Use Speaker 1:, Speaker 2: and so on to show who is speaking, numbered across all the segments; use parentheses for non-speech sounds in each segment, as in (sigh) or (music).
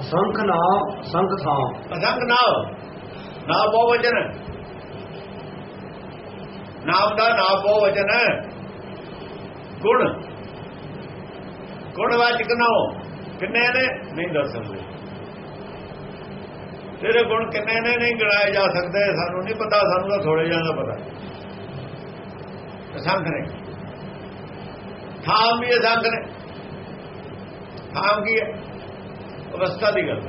Speaker 1: ਅਸੰਖ ਨਾਮ ਅਸੰਖ ਥਾਂ
Speaker 2: ਅਸੰਖ ਨਾਮ ਨਾਮ ਬਹੁ ਵਚਨ। ਨਾਮ ਦਾ ਨਾਮ ਬਹੁ ਵਚਨ। ਹੈ ਗੁਣ। ਗੁਣ ਵਾਚਕ ਕਿੰਨੇ ਨੇ? ਨਹੀਂ ਦੱਸ ਸਕਦੇ। ਤੇਰੇ ਗੁਣ ਕਿੰਨੇ ਨੇ? ਨਹੀਂ ਗਿਣਾਏ ਜਾ ਸਕਦੇ। ਸਾਨੂੰ ਨਹੀਂ ਪਤਾ, ਸਾਨੂੰ ਤਾਂ ਥੋੜੇ ਜਿਹਾ ਦਾ ਪਤਾ। ਅਸੰਖ ਨੇ। ਥਾਮ ਵੀ ਅਸੰਖ ਨੇ। ਥਾਮ ਕੀ ਹੈ? ਅਵਸਥਾ ਦੀ ਗੱਲ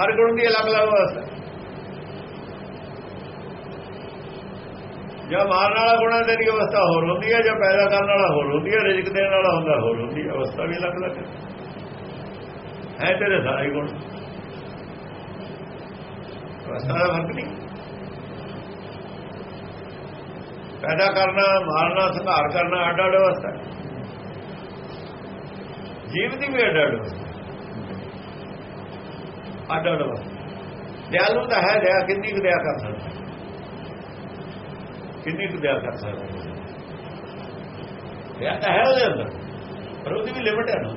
Speaker 2: ਹਰ ਗੁਣ ਦੀ ਅਲੱਗ-ਅਲੱਗ ਅਵਸਥਾ ਜਾਂ ਮਾਰਨ ਵਾਲਾ ਗੁਣਾ ਤੇਰੀ ਅਵਸਥਾ ਹੋਰ ਹੁੰਦੀ ਹੈ, ਜਾਂ ਪੈਦਾ ਕਰਨ ਵਾਲਾ ਹੋਰ ਹੁੰਦੀ ਹੈ, ਰਿਜ਼ਕ ਦੇਣ ਵਾਲਾ ਹੁੰਦਾ ਹੋਰ ਹੁੰਦੀ ਹੈ, ਅਵਸਥਾ ਵੀ ਅਲੱਗ-ਅਲੱਗ ਹੈ। ਤੇਰੇ ਸਾਰੇ ਗੁਣ। ਅਵਸਥਾ ਦਾ ਫ਼ਰਕ ਨਹੀਂ। ਪੈਦਾ ਕਰਨਾ, ਮਾਰਨਾ, ਸੰਘਾਰ ਕਰਨਾ ਅੱਡ ਅੱਡ ਅਵਸਥਾ ਜੀਵ ਦੀ ਵੀ ਅੱਡ ਅੱਡ ਅੱਡ ਅੱਡ ਦਿਆਲੂ ਤਾਂ ਹੈ ਦਇਆ ਕਿੰਨੀ ਕੁ ਦਇਆ ਕਰ ਸਕਦਾ? ਕਿੰਨੀ ਕੁ ਦਇਆ ਕਰ ਸਕਦਾ? ਦਇਆ ਤਾਂ ਹੈ ਉਹਦੇ ਅੰਦਰ, ਪਰ ਉਹਦੀ ਵੀ ਲਿਮਟ ਹੈ ਨਾ।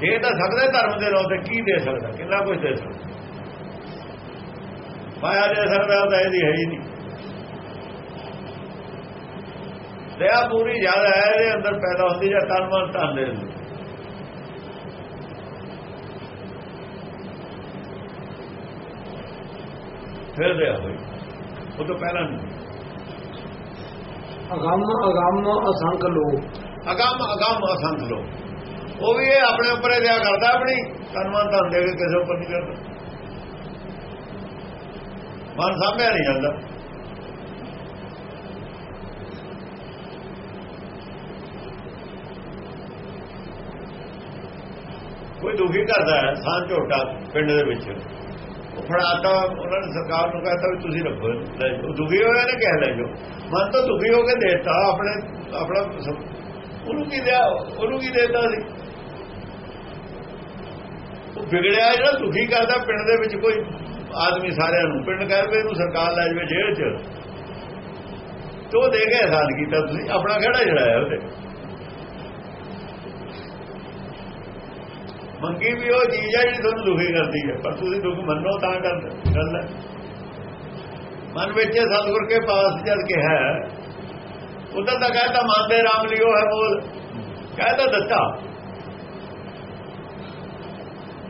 Speaker 2: ਦੇ ਤਾਂ ਸਕਦਾ ਧਰਮ ਦੇ ਰੋਂ ਤੇ ਕੀ ਦੇ ਸਕਦਾ? ਕਿੰਨਾ ਕੁਝ ਦੇ ਸਕਦਾ? ਮਾਇਆ ਦੇ ਸਕਦਾ, ਉਹ ਤਾਂ ਇਹਦੀ ਹੈ ਹੀ ਨਹੀਂ। ਦਇਆ ਪੂਰੀ ਜ਼ਿਆਦਾ ਹੈ ਇਹਦੇ ਅੰਦਰ ਪੈਦਾ ਹੁੰਦੀ ਜਾਂ ਤਨ ਮਨ ਧਨ ਦੇ ਅੰਦਰ। ਫਿਰ ਦਇਆ ਹੋਈ। ਉਹ ਤੋਂ ਪਹਿਲਾਂ ਨਹੀਂ।
Speaker 1: ਅਗੰਮ ਅਗੰਮ ਅਸੰਖ ਲੋਕ
Speaker 2: ਅਗੰਮ ਅਗੰਮ ਅਸੰਖ ਲੋ। ਉਹ ਵੀ ਇਹ ਆਪਣੇ ਉੱਪਰ ਹੀ ਦਇਆ ਕਰਦਾ ਆਪਣੀ ਤਨ ਮਨ ਧਨ ਦੇ ਕੇ ਕਿਸੇ ਉੱਪਰ ਨਹੀਂ ਕਰਦਾ। ਮਨ ਸਾਹਮਣੇ ਨਹੀਂ ਜਾਂਦਾ। ਕੋਈ ਦੁਖੀ ਕਰਦਾ ਹੈ ਸਾਂ ਝੋਟਾ ਪਿੰਡ ਦੇ ਵਿੱਚ। ਉਹ ਫੜਾਤਾ ਉਹਨਾਂ ਨੇ ਸਰਕਾਰ ਨੂੰ ਕਹਿੰਦਾ ਵੀ ਤੁਸੀਂ ਰੱਖੋ ਲੈ ਜਾਓ। ਦੁਖੀ ਹੋਇਆ ਨੇ, ਕਹਿ ਲੈ ਜੋ ਮਨ ਤਾਂ ਦੁਖੀ ਹੋ ਕੇ ਦੇਤਾ, ਆਪਣੇ, ਆਪਣਾ ਉਹਨੂੰ ਕੀ ਦਿਆ, ਉਹਨੂੰ ਕੀ ਦੇਤਾ ਸੀ? ਉਹ ਵਿਗੜਿਆ ਜਿਹੜਾ ਦੁਖੀ ਕਰਦਾ ਪਿੰਡ ਦੇ ਵਿੱਚ ਕੋਈ ਆਦਮੀ ਸਾਰਿਆਂ ਨੂੰ। ਪਿੰਡ ਕਹਿ ਪਏ ਇਹਨੂੰ ਸਰਕਾਰ ਲੈ ਜਾਵੇ ਜੇਲ੍ਹ 'ਚ। ਤੇ ਉਹ ਦੇ ਕੇ ਆਜ਼ਾਦ ਕੀਤਾ ਤੁਸੀਂ, ਆਪਣਾ ਖੜਾ ਜੜਾਇਆ ਉਹਦੇ। ਮੰਗੀ ਵੀ ਉਹ ਚੀਜ਼ ਹੈ ਜਿਹੜੀ ਤੁਹਾਨੂੰ ਦੁਖੀ ਕਰਦੀ ਹੈ ਪਰ ਤੁਸੀਂ ਦੁੱਖ ਮੰਨੋ ਤਾਂ ਗੱਲ ਹੈ ਮਨ ਵਿੱਚ ਸਤਿਗੁਰ ਕੇ ਪਾਸ ਜਦ ਕੇ ਹੈ ਉਦੋਂ ਤਾਂ ਕਹਿੰਦਾ ਮਨ ਦੇ ਰਾਮ ਲਿਓ ਹੈ ਬੋਲ। ਕਹਿੰਦਾ ਦੱਸਾ।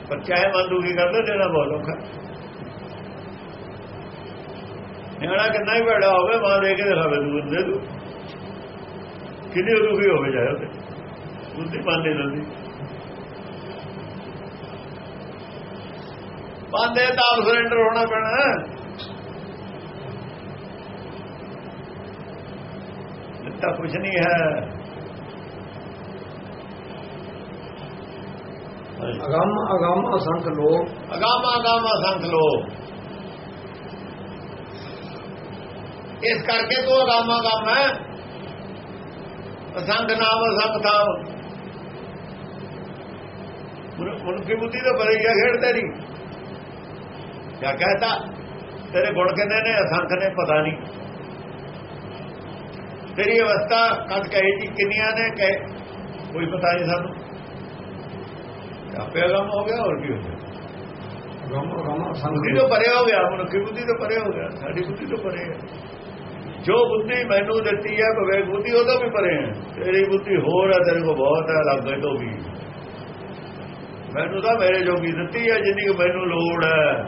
Speaker 2: ਪਰ ਚਾਹੇ ਮਨ ਦੁਖੀ ਕਰਦਾ ਦੇਣਾ ਬਹੁਤ ਔਖਾ ਨਿਆਣਾ ਕਿੰਨਾ ਹੀ ਬੜਾ ਹੋਵੇ, ਮਾਂ ਦੇ ਕੇ ਦਿਖਾਵੇ ਦੂਰ, ਦੇ ਦੂ ਕਿੰਨੀ ਦੁਖੀ ਹੋਵੇ ਜਾਏ ਉਹਦੇ ਉਸਦੀ ਮਨ ਨਹੀਂ ਬੰਦੇ ਤਾਂ ਸਰੈਂਡਰ ਹੋਣਾ ਪੈਣਾ। ਦਿੱਤਾ ਕੁਝ ਨਹੀਂ ਹੈ।
Speaker 1: ਅਗੰਮ ਅਗੰਮ ਅਸੰਖ ਲੋਕ।
Speaker 2: ਅਗਾਮਾ ਅਗਾਮਾ ਸੰਖ ਲੋ ਇਸ ਕਰਕੇ ਤੂੰ ਅਗਾਮਾ ਅਗਾਮ ਹੈ। ਅਸੰਖ ਨਾਮ ਅਸੰਖ ਥਾਮ। ਉਨਕੀ ਬੁੱਧੀ ਤਾਂ ਬੜੀ ਖੇਡਦੇ ਨਹੀਂ ਕਿਆ ਕਹਤਾ? ਤੇਰੇ ਗੁਣ ਕਿੰਨੇ ਨੇ ਅਸੰਖ ਨੇ ਪਤਾ ਨਹੀਂ। ਤੇਰੀ ਅਵਸਥਾ ਕਦ ਕਹੀ ਜੀ ਕਿੰਨੀਆਂ ਨੇ ਕਹੇ? ਕੋਈ ਪਤਾ ਨਹੀਂ ਸਾਨੂੰ। ਆਪੇ ਅਗਮ ਹੋ ਗਿਆ ਹੋਰ ਕੀ ਹੋ ਗਿਆ?
Speaker 1: ਅਗੰਮ ਅਸੰਖ
Speaker 2: ਬੁੱਧੀ ਤੋਂ ਪਰੇ ਹੋ ਗਿਆ ਮਨੁੱਖੀ ਬੁੱਧੀ ਤੋਂ ਪਰੇ ਹੋ ਗਿਆ ਸਾਡੀ ਬੁੱਧੀ ਤੋਂ ਪਰੇ ਹੈ। ਜੋ ਬੁੱਧੀ ਮੈਨੂੰ ਦਿੱਤੀ ਹੈ ਵਿਵੇਕ ਬੁੱਧੀ ਉਹ ਤੋਂ ਵੀ ਪਰੇ ਹੈ। ਤੇਰੀ ਬੁੱਧੀ ਹੋਰ ਹੈ ਤੇਰੇ ਕੋ ਬਹੁਤ ਹੈ ਅਲੱਗ ਹੈ ਤੋਂ ਵੀ। ਮੈਨੂੰ ਤਾਂ ਮੇਰੇ ਜੋਗੀ ਦਿੱਤੀ ਹੈ ਜਿੰਨੀ ਮੈਨੂੰ ਲੋੜ ਹੈ।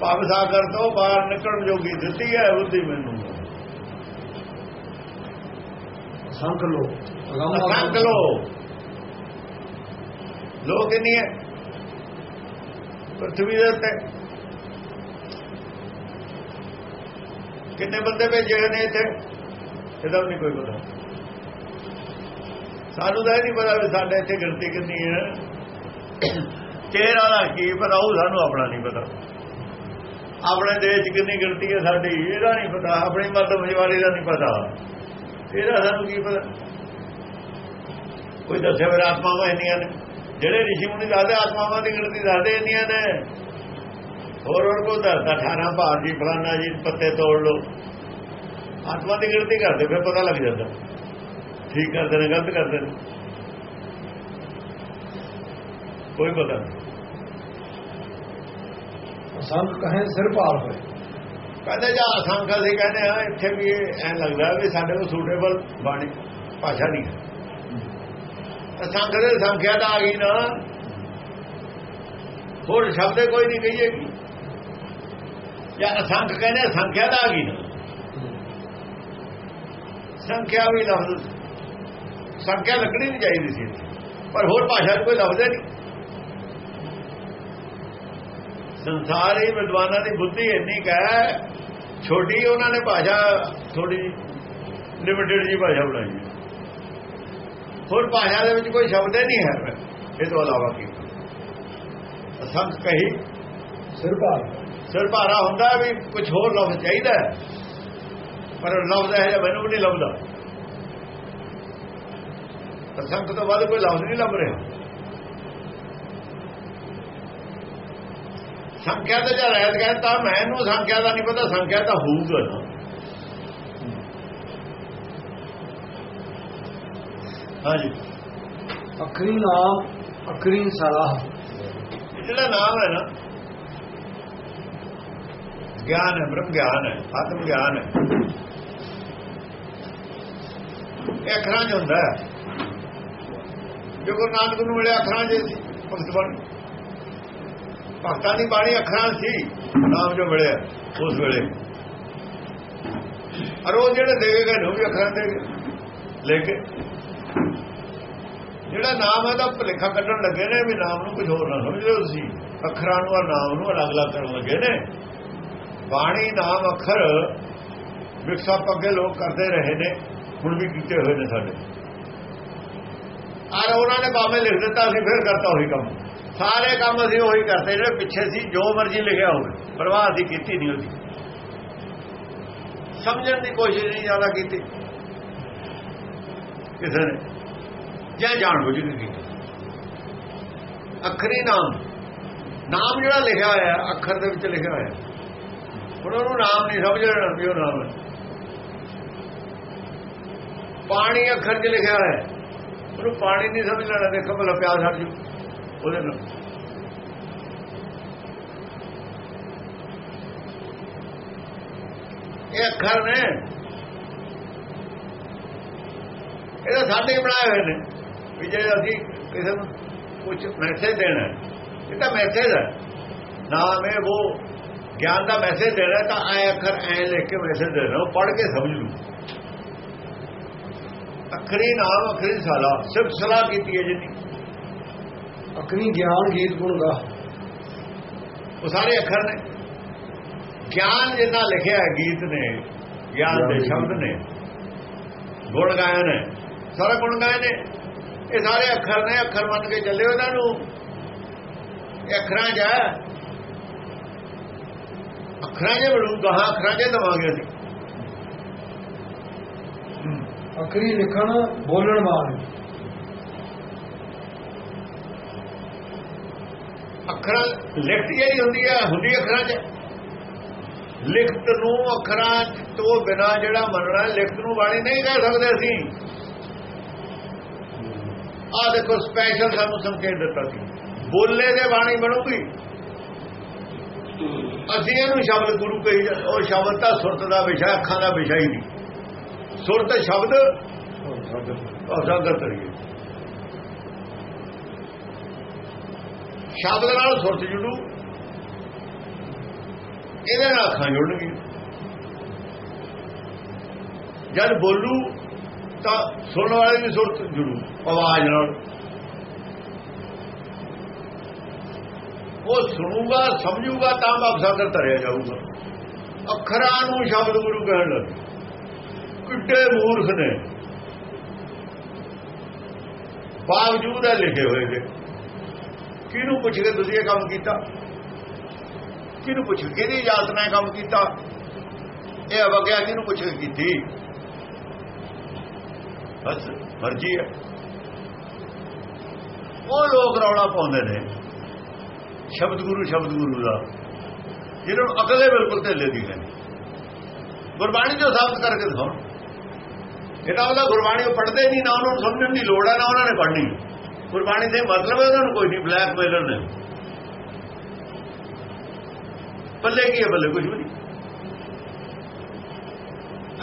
Speaker 2: ਭਵ ਸਾਗਰ ਤੋਂ ਬਾਹਰ ਨਿਕਲਣ ਜੋਗੀ ਦਿੱਤੀ ਹੈ ਬੁੱਧੀ ਮੈਨੂੰ।
Speaker 1: ਲੋਕ ਅਗੰਮ
Speaker 2: ਅਸੰਖ ਲੋ। ਲੋਕ ਨਹੀਂ ਹੈ? ਪ੍ਰਥਵੀ ਦੇ ਉੱਤੇ। ਕਿੰਨੇ ਬੰਦੇ ਭੇਜੇ ਨੇ ਇੱਥੇ? ਇਹਦਾ ਵੀ ਨਹੀਂ ਕੋਈ ਪਤਾ। ਸਾਨੂੰ ਤਾਂ ਇਹ ਨਹੀਂ ਪਤਾ ਵੀ ਸਾਡੇ ਇੱਥੇ ਗਿਣਤੀ ਕਿੰਨੀ ਹੈ। (coughs) ਤੇਰਾ ਦਾ ਕੀ ਪਤਾ ਉਹ ਸਾਨੂੰ ਆਪਣਾ ਨਹੀਂ ਪਤਾ। ਆਪਣੇ ਦੇਸ਼ 'ਚ ਕਿੰਨੀ ਗਿਣਤੀ ਹੈ ਸਾਡੀ, ਇਹਦਾ ਨਹੀਂ ਪਤਾ, ਆਪਣੀ ਮਰਦ ਮਜਵਾਰੀ ਦਾ ਨਹੀਂ ਪਤਾ। ਇਹਦਾ ਸਾਨੂੰ ਕੀ ਪਤਾ? ਕੋਈ ਦੱਸੇ ਫਿਰ ਆਤਮਾਵਾਂ ਇੰਨੀਆਂ ਨੇ? ਜਿਹੜੇ ਰਿਸ਼ੀ ਮੁਨੀ ਦੱਸਦੇ ਆਤਮਾਵਾਂ ਦੀ ਗਿਣਤੀ ਦੱਸਦੇ ਇੰਨੀਆਂ ਨੇ। ਹੋਰ ਹੋਰ ਕੋ ਦੱਸਦਾ? 18 ਭਾਰ ਜੀ, ਫਲਾਨਾ ਜੀ, ਪੱਤੇ ਤੋੜ ਲੋ ਆਤਮਾ ਦੀ ਗਿਣਤੀ ਕਰਦੇ, ਫਿਰ ਪਤਾ ਲੱਗ ਜਾਂਦਾ। ਠੀਕ ਕਰਦੇ ਨੇ, ਗਲਤ ਕਰਦੇ ਨੇ। ਕੋਈ ਪਤਾ ਨਹੀਂ।
Speaker 1: ਅਸੰਖ ਕਹੇ ਸਿਰ ਭਾਰ ਹੋਏ।
Speaker 2: ਕਹਿੰਦੇ ਜਾਂ ਅਸੰਖ ਅਸੀਂ ਕਹਿੰਦੇ ਆ ਇੱਥੇ ਵੀ ਐ ਲੱਗਦਾ ਵੀ ਸਾਡੇ ਕੋਲ ਸੂਟੇਬਲ ਬਾਣੀ, ਭਾਸ਼ਾ ਨਹੀਂ ਹੈ। ਅਸੰਖ ਦੇ ਸੰਖਿਆ ਦਾ ਆ ਗਈ ਨਾ। ਹੋਰ ਸ਼ਬਦ ਕੋਈ ਨਹੀਂ ਕਹੀਏਗੀ ਜਾਂ ਅਸੰਖ ਕਹਿੰਦੇ ਸੰਖਿਆ ਦਾ ਆ ਗਈ ਨਾ। ਸੰਖਿਆ ਵੀ ਲਫ਼ਜ਼ ਸੰਖਿਆ ਲੱਗਣੀ ਨਹੀਂ ਚਾਹੀਦੀ ਸੀ। ਪਰ ਹੋਰ ਭਾਸ਼ਾ ਕੋਈ ਲਫ਼ਜ਼ ਨਹੀਂ। ਸੰਸਾਰੀ ਵਿਦਵਾਨਾਂ ਦੀ ਬੁੱਧੀ ਇੰਨੀ ਕਾ ਛੋਟੀ ਉਹਨਾਂ ਨੇ ਭਾਸ਼ਾ ਥੋੜੀ ਲਿਮਿਟਿਡ ਜੀ ਭਾਸ਼ਾ ਬਣਾਈ ਹੈ। ਹੋਰ ਭਾਸ਼ਾ ਦੇ ਵਿੱਚ ਕੋਈ ਸ਼ਬਦ ਹੀ ਨਹੀਂ ਹੈ ਇਹ ਤੋਂ ਇਲਾਵਾ ਕੀ? ਅਸੰਖ ਕਹੀ।
Speaker 1: ਸਿਰ ਭਾਰ
Speaker 2: ਸਿਰ ਭਾਰਾ ਹੁੰਦਾ ਵੀ ਕੁਝ ਹੋਰ ਲਫ਼ਜ਼ ਚਾਹੀਦਾ ਹੈ ਪਰ ਲਫ਼ਜ਼ ਹੈ ਜਾਂ ਮੈਨੂੰ ਨਹੀਂ ਲੱਭਦਾ। ਅਸੰਖ ਤੋਂ ਬਾਅਦ ਕੋਈ ਲਫ਼ਜ਼ ਨਹੀਂ ਲੱਭ ਰਿਹਾ। ਸੰਖਿਆ ਤੇ ਜਦ ਰਹਿਤ ਕਹਿੰਦਾ ਮੈਨੂੰ ਸੰਖਿਆ ਦਾ ਨਹੀਂ ਪਤਾ ਸੰਖਿਆ ਤਾਂ ਹੋਊਗਾ ਹਾਂਜੀ।
Speaker 1: ਅਖਰੀ ਨਾਮ ਅਖਰੀ ਸਲਾਹ।
Speaker 2: ਜਿਹੜਾ ਨਾਮ ਹੈ ਨਾ ਗਿਆਨ ਹੈ ਬ੍ਰਹਮ ਗਿਆਨ ਹੈ ਆਤਮ ਗਿਆਨ ਹੈ। ਇਹ ਅੱਖਰਾਂ 'ਚ ਹੁੰਦਾ ਹੈ। ਜੋ ਗੁਰੂ ਨਾਨਕ ਨੂੰ ਮਿਲਿਆ ਅੱਖਰਾਂ 'ਚ ਸੀ ਭਗਤ ਬਣ। ਭਗਤਾਂ ਦੀ ਬਾਣੀ ਅੱਖਰਾਂ ਸੀ, ਨਾਮ ਜੋ ਮਿਲਿਆ ਉਸ ਵੇਲੇ। ਅਰ ਉਹ ਜਿਹੜੇ ਦੇ ਗਏ ਉਹ ਵੀ ਅੱਖਰਾਂ ਦੇ ਲੈ ਕੇ। ਜਿਹੜਾ ਨਾਮ ਹੈ ਤਾਂ ਭੁਲੇਖਾ ਕੱਢਣ ਲੱਗੇ ਨੇ ਵੀ ਨਾਮ ਨੂੰ ਕੁਝ ਹੋਰ ਨਾ ਸਮਝੋ ਤੁਸੀਂ। ਅੱਖਰਾਂ ਨੂੰ ਔਰ ਨਾਮ ਨੂੰ ਅਲੱਗ-ਅਲੱਗ ਕਰਨ ਲੱਗੇ ਨੇ। ਬਾਣੀ, ਨਾਮ, ਅੱਖਰ ਵਿਕਸਾ ਅੱਗੇ ਲੋਕ ਕਰਦੇ ਰਹੇ ਨੇ, ਹੁਣ ਵੀ ਕੀਤੇ ਹੋਏ ਨੇ ਸਾਡੇ। ਆਰ ਉਹਨਾਂ ਨੇ ਬਾਵੇਂ ਲਿਖ ਦਿੱਤਾ ਸੀ, ਫਿਰ ਕਰਤਾ ਉਹੀ ਕੰਮ। ਸਾਰੇ ਕੰਮ ਅਸੀਂ ਉਹੀ ਕਰਦੇ ਜਿਹੜੇ ਪਿੱਛੇ ਸੀ, ਜੋ ਮਰਜ਼ੀ ਲਿਖਿਆ ਹੋਵੇ, ਪਰਵਾਹ ਅਸੀਂ ਕੀਤੀ ਨਹੀਂ ਉਹਦੀ। ਸਮਝਣ ਦੀ ਕੋਸ਼ਿਸ਼ ਨਹੀਂ ਜ਼ਿਆਦਾ ਕੀਤੀ। ਕਿਸੇ ਨੇ ਜਾਂ ਜਾਣ ਬੁੱਝ ਕੇ ਕੀਤੀ। ਅੱਖਰੀ ਨਾਮ ਨਾਮ ਜਿਹੜਾ ਲਿਖਿਆ ਹੋਇਆ, ਅੱਖਰ ਦੇ ਵਿੱਚ ਲਿਖਿਆ ਹੋਇਆ। ਹੈ। ਉਹਨਾਂ ਨੂੰ ਨਾਮ ਨਹੀਂ ਸਮਝ ਲੈਣਾ ਵੀ ਉਹ ਨਾਮ ਹੈ। ਪਾਣੀ ਅੱਖਰ 'ਚ ਲਿਖਿਆ ਹੋਇਆ। ਉਹਨੂੰ ਪਾਣੀ ਨਹੀਂ ਸਮਝ ਲੈਣਾ, ਦੇਖੋ ਭਲਾ ਪਿਆਸ ਹਟ ਜੂ ਉਹਦੇ ਨਾਲ। ਇਹ ਅੱਖਰ ਨੇ। ਇਹ ਸਾਡੇ ਹੀ ਬਣਾਏ ਹੋਏ ਨੇ। ਵੀ ਜੇ ਅਸੀਂ ਕਿਸੇ ਨੂੰ ਕੁਝ ਮੈਸੇਜ ਦੇਣਾ ਇਹ ਤਾਂ ਮੈਸੇਜ ਹੈ। ਨਾਮ ਹੈ ਉਹ ਗਿਆਨ ਦਾ ਮੈਸੇਜ ਦੇਣਾ ਤਾਂ ਐ ਅੱਖਰ ਐ ਲਿਖ ਕੇ ਮੈਸੇਜ ਦੇਣਾ ਉਹ ਪੜ੍ਹ ਕੇ ਸਮਝ ਲੂ ਅਖਰੀ ਨਾਮ, ਅਖਰੀ ਸਾਲਾ, ਸਿਰਫ ਸਲਾਹ ਕੀਤੀ ਹੈ ਜਿੰਨੀ।
Speaker 1: ਅਖਰੀ ਗਿਆਨ ਗੀਤ ਗੁਣ ਗਾ
Speaker 2: ਉਹ ਸਾਰੇ ਅੱਖਰ ਨੇ। ਗਿਆਨ ਜਿੰਨਾ ਲਿਖਿਆ ਹੈ ਗੀਤ ਨੇ ਗਿਆਨ ਦੇ ਸ਼ਬਦ ਨੇ ਗੁਣ ਗਾਏ ਨੇ ਸਾਰਾ ਗੁਣ ਗਾਏ ਨੇ। ਇਹ ਸਾਰੇ ਅੱਖਰ ਨੇ ਅੱਖਰ ਮੰਨ ਕੇ ਚੱਲਿਓ ਇਹਨਾਂ ਨੂੰ। ਇਹ ਅੱਖਰਾਂ ਹੈ। ਅੱਖਰਾਂ 'ਚ ਬੜੂ ਗਾਹਾਂ ਅੱਖਰਾਂ 'ਚ ਦਵਾਂਗੇ ਅਸੀਂ।
Speaker 1: ਅਖਰੀ ਲਿਖਣ ਬੋਲਣ ਵਾਲੇ।
Speaker 2: ਅੱਖਰਾਂ ਲਿਖਤ ਜਿਹੜੀ ਹੁੰਦੀ ਹੈ ਹੁੰਦੀ ਅੱਖਰਾਂ 'ਚ। ਲਿਖਤ ਨੂੰ ਅੱਖਰਾਂ ਤੋਂ ਬਿਨਾ ਜਿਹੜਾ ਮੰਨਣਾ ਲਿਖਤ ਨੂੰ ਬਾਣੀ ਨਹੀਂ ਕਹਿ ਸਕਦੇ ਅਸੀਂ। ਆ ਦੇਖੋ ਸਪੈਸ਼ਲ ਸਾਨੂੰ ਸੰਕੇਤ ਦਿੱਤਾ ਸੀ। ਬੋਲੇ ਦੇ ਬਾਣੀ ਬਣੂਗੀ। ਅਸੀਂ ਇਹਨੂੰ ਸ਼ਬਦ ਗੁਰੂ ਕਹੀ ਉਹ ਸ਼ਬਦ ਤਾਂ ਸੁਰਤ ਦਾ ਵਿਸ਼ਾ ਅੱਖਾਂ ਦਾ ਵਿਸ਼ਾ ਹੀ ਨਹੀਂ। ਸੁਰਤ ਸ਼ਬਦ ਉਜਾਗਰ ਕਰੀਏ। ਸ਼ਬਦ ਨਾਲ ਸੁਰਤ ਜੁੜੂ। ਇਹਦੇ ਨਾਲ ਅੱਖਾਂ ਜੁੜਨਗੀਆਂ। ਜਦ ਬੋਲੂ ਤਾਂ ਸੁਣਨ ਵਾਲੇ ਦੀ ਸੁਰਤ ਜੁੜੂ, ਆਵਾਜ਼ ਨਾਲ। ਉਹ ਸੁਣੂਗਾ, ਸਮਝੂਗਾ, ਤਾਂ ਵਾਪਸ ਬਖਸ਼ਾਦਰ ਧਰਿਆ ਜਾਊਗਾ। ਅੱਖਰਾਂ ਨੂੰ ਸ਼ਬਦ ਗੁਰੂ ਕਹਿਣ ਲੱਗੇ ਕਿੱਡੇ ਮੂਰਖ ਨੇ। ਬਾਵਜੂਦ ਹੈ ਲਿਖੇ ਹੋਏ ਨੇ। ਕਿਹਨੂੰ ਪੁੱਛ ਕੇ ਤੁਸੀਂ ਇਹ ਕੰਮ ਕੀਤਾ? ਕਿਹਨੂੰ ਪੁੱਛ ਕੇ ਕਿਹਦੀ ਇਜਾਜ਼ਤ ਨਾਲ ਕੰਮ ਕੀਤਾ? ਇਹ ਅਵਗਿਆ ਕਿਹਨੂੰ ਪੁੱਛ ਕੇ ਕੀਤੀ? ਬਸ, ਮਰਜ਼ੀ ਹੈ। ਉਹ ਲੋਕ ਰੌਲਾ ਪਾਉਂਦੇ ਨੇ। ਸ਼ਬਦ ਗੁਰੂ ਸ਼ਬਦ ਗੁਰੂ ਦਾ। ਜਿਹਨਾਂ ਨੂੰ ਅਕਲੇ ਬਿਲਕੁਲ ਢਿੱਲੇ ਦੀ ਹੈ। ਗੁਰਬਾਣੀ ਜੋ ਸਾਬਤ ਕਰਕੇ ਦਿਖਾਉਣ ਇਹਦਾ ਉਹਦਾ ਗੁਰਬਾਣੀ ਉਹ ਪੜ੍ਹਦੇ ਨਹੀਂ, ਨਾ ਉਹਨਾਂ ਨੂੰ ਸਮਝਣ ਦੀ ਲੋੜ ਹੈ, ਨਾ ਉਹਨਾਂ ਨੇ ਪੜ੍ਹਨੀ। ਗੁਰਬਾਣੀ ਦੇ ਮਤਲਬ ਹੈ ਉਹਨਾਂ ਨੂੰ ਕੋਈ ਨਹੀਂ ਬਲੈਕ ਬਲੈਕਮੇਲਰ ਨੇ। ਪੱਲੇ ਕੀ ਹੈ ਬੱਲੇ ਕੁਝ ਵੀ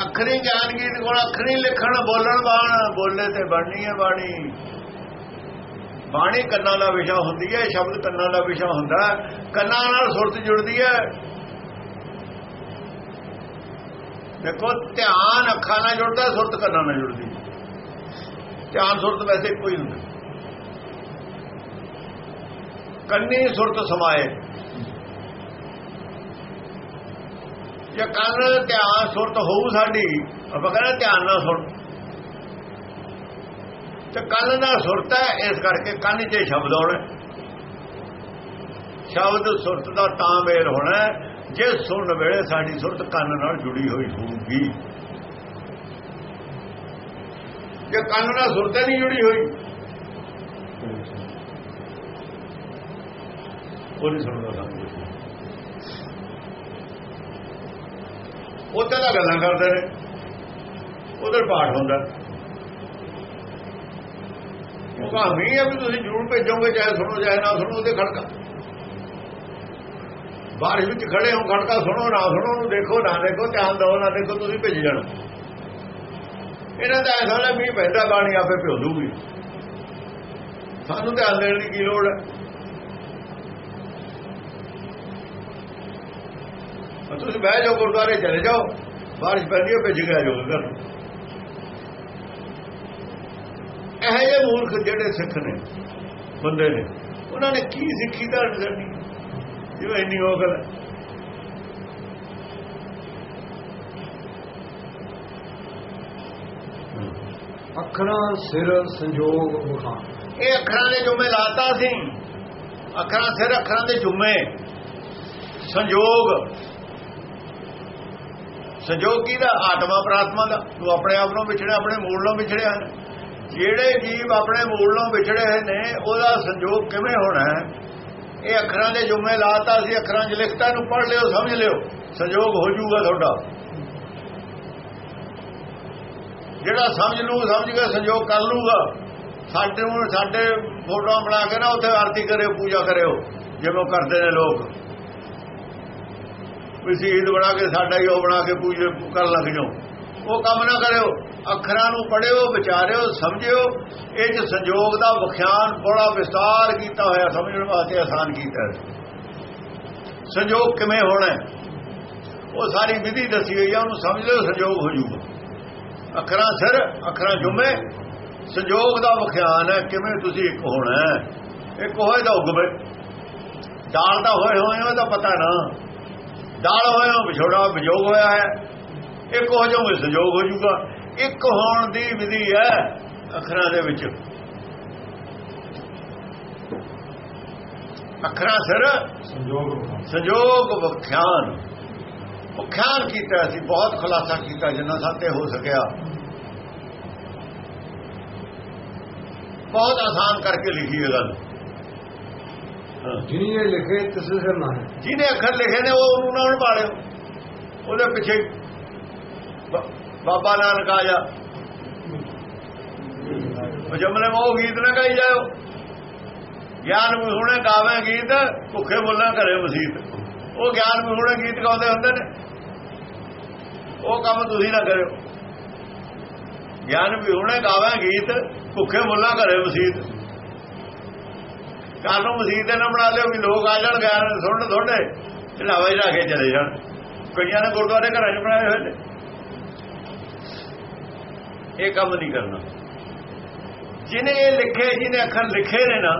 Speaker 2: ਅੱਖਰੀ ਗਿਆਨ ਗੀਤ ਕੋਲ ਅੱਖਰੀ ਲਿਖਣ, ਬੋਲਣ ਬਾਣ, ਬੋਲੇ ਤੇ ਬਣਨੀ ਹੈ ਬਾਣੀ। ਬਾਣੀ ਕੰਨਾਂ ਦਾ ਵਿਸ਼ਾ ਹੁੰਦੀ ਹੈ, ਸ਼ਬਦ ਕੰਨਾਂ ਦਾ ਵਿਸ਼ਾ ਹੁੰਦਾ ਕੰਨਾਂ ਨਾਲ ਸੁਰਤ ਜੁੜਦੀ ਹੈ। ਦੇਖੋ, ਧਿਆਨ ਅੱਖਾਂ ਨਾਲ ਜੁੜਦਾ, ਸੁਰਤ ਕੰਨਾਂ ਨਾਲ ਜੁੜਦੀ। ਧਿਆਨ, ਸੁਰਤ ਵੈਸੇ ਇੱਕੋ ਹੀ ਹੁੰਦਾ। ਕੰਨੀ ਸੁਰਤ ਸਮਾਏ। ਜੇ ਕੰਨ ਧਿਆਨ ਸੁਰਤ ਹੋਊ ਸਾਡੀ, ਆਪਾਂ ਕਹਿੰਦੇ ਧਿਆਨ ਨਾਲ ਸੁਣ। ਤੇ ਕੰਨ ਦਾ ਸੁਰਤ ਹੈ, ਇਸ ਕਰਕੇ ਕੰਨ 'ਚ ਸ਼ਬਦ ਆਉਣਾ। ਸ਼ਬਦ ਸੁਰਤ ਦਾ ਤਾਂ ਮੇਲ ਹੋਣਾ ਜੇ ਸੁਣਨ ਵੇਲੇ ਸਾਡੀ ਸੁਰਤ ਕੰਨ ਨਾਲ ਜੁੜੀ ਹੋਈ ਹੋਊਗੀ। ਜੇ ਕੰਨ ਨਾਲ ਸੁਰਤ ਨਹੀਂ ਜੁੜੀ ਹੋਈ ਉਹ ਨਹੀਂ ਸੁਣਦਾ ਸਾਨੂੰ ਉੱਥੇ ਤਾਂ ਗੱਲਾਂ ਕਰਦੇ ਨੇ। ਉਧਰ ਪਾਠ ਹੁੰਦਾ। ਉਹ ਕਹਾਣੀ ਹੈ ਵੀ ਤੁਸੀਂ ਜ਼ਰੂਰ ਭੇਜੋਗੇ, ਚਾਹੇ ਸੁਣੋ, ਚਾਹੇ ਨਾ ਸੁਣੋ, ਉਹਦੇ ਖੜਕਾ। ਬਾਰਿਸ਼ ਵਿੱਚ ਖੜੇ ਹੋ ਖੜਕਾ ਸੁਣੋ, ਨਾ ਸੁਣੋ, ਉਹਨੂੰ ਦੇਖੋ, ਨਾ ਦੇਖੋ, ਧਿਆਨ ਦਿਓ, ਨਾ ਦੇਖੋ, ਤੁਸੀਂ ਭੇਜ ਜਾਣਾ। ਇਹਨਾਂ ਦਾ ਐਸਾ ਲੈ ਵੀ ਪੈਂਦਾ ਬਾਣੀ ਆਪੇ ਭਿਓ ਦੂਗੀ ਸਾਨੂੰ ਧਿਆਨ ਦੇਣ ਦੀ ਕੀ ਲੋੜ ਹੈ? ਤੁਸੀਂ ਬਹਿ ਜਾਓ ਗੁਰਦੁਆਰੇ ਚਲੇ ਜਾਓ। ਬਾਰਿਸ਼ ਪੈਂਦੀ ਹੈ ਭਿੱਜ ਗਿਆ ਜਾਓ ਘਰ ਇਹ ਜਿਹੇ ਮੂਰਖ ਜਿਹੜੇ ਸਿੱਖ ਨੇ ਬੰਦੇ ਨੇ ਉਹਨਾਂ ਨੇ ਕੀ ਸਿੱਖੀ ਧਾਰਨ ਕਰਨੀ? ਜਿਵੇਂ ਇੰਨੀ ਹੋ ਗੱਲ
Speaker 1: ਅੱਖਰਾਂ ਸਿਰ ਸੰਜੋਗ ਵਿਖਾਣ
Speaker 2: ਇਹ ਅੱਖਰਾਂ ਦੇ ਜੁਮੇ ਲਾਤਾ ਸੀ। ਅੱਖਰਾਂ ਸਿਰ ਅੱਖਰਾਂ ਦੇ ਜੁਮੇ। ਸੰਜੋਗ। ਸੰਜੋਗ ਕੀ ਦਾ? ਆਤਮਾ ਪ੍ਰਾਤਮਾ ਦਾ। ਤੂੰ ਆਪਣੇ ਆਪ ਨੂੰ ਵਿਛੜਿਆ, ਆਪਣੇ ਮੂਲ ਨੂੰ ਵਿਛੜਿਆ ਜਿਹੜੇ ਜੀਵ ਆਪਣੇ ਮੂਲ ਨੂੰ ਵਿਛੜੇ ਨੇ, ਉਹਦਾ ਸੰਜੋਗ ਕਿਵੇਂ ਹੋਣਾ ਹੈ? ਇਹ ਅੱਖਰਾਂ ਦੇ ਜੁਮੇ ਲਾਤਾ ਸੀ, ਅੱਖਰਾਂ 'ਚ ਲਿਖਤਾ ਨੂੰ ਪੜ੍ਹ ਲਿਓ, ਸਮਝ ਲਿਓ। ਸੰਜੋਗ ਹੋ ਜਾਊਗਾ ਤੁਹਾਡਾ। ਜਿਹੜਾ ਸਮਝ ਲੂ ਸਮਝ ਕੇ ਸੰਜੋਗ ਕਰ ਲੂਗਾ ਸਾਡੇ ਨੂੰ ਸਾਡੇ ਫੋਟੋਆਂ ਬਣਾ ਕੇ ਨਾ, ਉੱਥੇ ਆਰਤੀ ਕਰਿਓ, ਪੂਜਾ ਕਰਿਓ, ਜਿਵੇਂ ਕਰਦੇ ਨੇ ਲੋਕ। ਵੀ ਸ਼ਹੀਦ ਬਣਾ ਕੇ ਸਾਡਾ ਹੀ ਉਹ ਬਣਾ ਕੇ ਪੂਜੇ ਕਰਨ ਲੱਗ ਜਾਓ। ਉਹ ਕੰਮ ਨਾ ਕਰਿਓ, ਅੱਖਰਾਂ ਨੂੰ ਪੜਿਓ, ਵਿਚਾਰਿਓ, ਸਮਝਿਓ। ਇਹ ਚ ਸੰਜੋਗ ਦਾ ਵਿਖਿਆਨ ਬੜਾ ਵਿਸਤਾਰ ਕੀਤਾ ਹੋਇਆ, ਸਮਝਣ ਵਾਸਤੇ ਆਸਾਨ ਕੀਤਾ ਸੰਜੋਗ ਕਿਵੇਂ ਹੋਣਾ ਉਹ ਸਾਰੀ ਵਿਧੀ ਦੱਸੀ ਹੋਈ ਆ, ਉਹਨੂੰ ਸਮਝ ਲਿਓ ਸੰਜੋਗ ਹੋ ਜਾਊਗਾ। ਅੱਖਰਾਂ ਸਿਰ, ਅੱਖਰਾਂ ਜੁਮੇ। ਸੰਜੋਗ ਦਾ ਵਿਖਿਆਨ ਹੈ, ਕਿਵੇਂ ਤੁਸੀਂ ਇੱਕ ਹੋਣਾ ਇੱਕ ਹੋਏ ਦਾ ਉਗਵੇ ਦਾਲ ਦਾ ਹੋਏ ਹੋਏ ਉਹਦਾ ਪਤਾ ਨਾ। ਦਾਲ ਹੋਇਆ ਵਿਛੋੜਾ ਵਿਜੋਗ ਹੋਇਆ ਹੈ। ਇੱਕ ਹੋ ਜਾਊਗੇ ਸੰਜੋਗ ਹੋ ਜਾਊਗਾ। ਇੱਕ ਹੋਣ ਦੀ ਵਿਧੀ ਹੈ ਅੱਖਰਾਂ ਦੇ ਵਿੱਚ। ਅੱਖਰਾਂ ਸਿਰ
Speaker 1: ਸੰਜੋਗ
Speaker 2: ਸੰਜੋਗ ਵਿਖਿਆਨ ਵਿਖਿਆਨ ਕੀਤਾ ਸੀ ਬਹੁਤ ਖੁਲਾਸਾ ਕੀਤਾ ਜਿੰਨਾ ਸਾਤੇ ਹੋ ਸਕਿਆ। ਬਹੁਤ ਆਸਾਨ ਕਰਕੇ ਲਿਖੀ ਇਹ ਗੱਲ।
Speaker 1: ਜਿਹਨੇ ਲਿਖੇ ਤਿਸ ਸਿਰ ਨਾ
Speaker 2: ਜਿਹਨੇ ਅੱਖਰ ਲਿਖੇ ਨੇ, ਉਹ ਉਹਨੂੰ ਨਾ ਪਾੜਿਓ ਉਹਦੇ ਪਿੱਛੇ ਬਾਬਾ ਨਾਨਕ ਆ ਜਾ। ਉਹ ਜਮਲੇ ਉਹ ਗੀਤ ਨਾ ਗਾਈ ਜਾਓ ਗਿਆਨ ਵੀ ਹੁਣੇ ਗਾਵੇਂ ਗੀਤ, ਭੁੱਖੇ ਬੋਲਾਂ ਘਰੇ ਮਸੀਤ। ਉਹ ਗਿਆਨ ਵੀ ਹੁਣੇ ਗੀਤ ਗਾਉਂਦੇ ਹੁੰਦੇ ਨੇ। ਉਹ ਕੰਮ ਤੁਸੀਂ ਨਾ ਕਰਿਓ। ਗਿਆਨ ਵੀ ਹੁਣੇ ਗਾਵੇਂ ਗੀਤ, ਭੁੱਖੇ ਬੋਲਾਂ ਘਰੇ ਮਸੀਤ। ਕੱਲ ਨੂੰ ਮਸੀਤ ਦੇ ਨਾ ਬਣਾ ਲਿਓ ਵੀ ਲੋਕ ਆ ਜਾਣ ਗਿਆਨ ਸੁਣਨ ਥੋੜੇ ਢਲਾਵਾ ਹੀ ਕੇ ਚਲੇ ਜਾਣ। ਕਈਆਂ ਨੇ ਗੁਰਦੁਆਰੇ ਘਰਾਂ 'ਚ ਬਣਾਏ ਹੋਏ ਨੇ। ਇਹ ਕੰਮ ਨਹੀਂ ਕਰਨਾ। ਜਿਹਨੇ ਇਹ ਲਿਖੇ ਜਿਹਨੇ ਅੱਖਰ ਲਿਖੇ ਨੇ ਨਾ,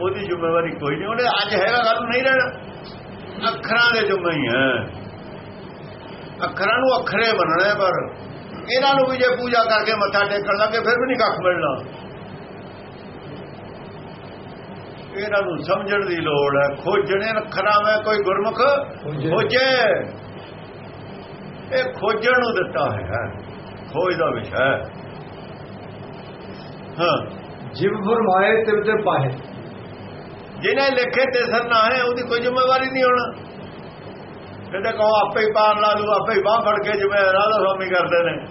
Speaker 2: ਉਹਦੀ ਜ਼ਿੰਮੇਵਾਰੀ ਕੋਈ ਨਹੀਂ। ਉਹਨੇ ਅੱਜ ਹੈਗਾ ਕੱਲ ਨਹੀਂ ਰਹਿਣਾ ਅੱਖਰਾਂ ਦੇ ਜੁਮੇ ਹੀ ਹੈ ਅੱਖਰਾਂ ਨੂੰ ਅੱਖਰੇ ਬਣਨਾ ਪਰ ਇਹਨਾਂ ਨੂੰ ਵੀ ਜੇ ਪੂਜਾ ਕਰਕੇ ਮੱਥਾ ਟੇਕਣ ਲੱਗੇ, ਫਿਰ ਵੀ ਨਹੀਂ ਕੱਖ ਮਿਲਣਾ। ਇਹਨਾਂ ਨੂੰ ਸਮਝਣ ਦੀ ਲੋੜ ਹੈ। ਖੋਜਣੇ ਅੱਖਰਾਂ ਵਿੱਚ ਕੋਈ ਗੁਰਮੁਖ
Speaker 1: ਖੋਜੇ।
Speaker 2: ਇਹ ਖੋਜਣ ਨੂੰ ਦਿੱਤਾ ਹੈ। ਖੋਜ ਦਾ ਵਿਸ਼ਾ ਹੈ। ਹਾਂ।
Speaker 1: ਜਿਵ ਫਰਮਾਏ ਤਿਵ ਤੇ ਪਾਏ
Speaker 2: ਜਿਹਨੇ ਲਿਖੇ ਤੇ ਸਰ ਨਾ ਹੈ ਉਹਦੀ ਕੋਈ ਜ਼ਿੰਮੇਵਾਰੀ ਨਹੀਂ ਹੋਣਾ। ਇਹਦੇ ਕਹੋ ਆਪੇ ਹੀ ਪਾਰ ਲਾ ਲੂ ਆਪੇ ਹੀ ਬਾਹ ਫੜ ਕੇ ਜਿਵੇਂ ਰਾਧਾ ਸਵਾਮੀ ਕਰਦੇ ਨੇ।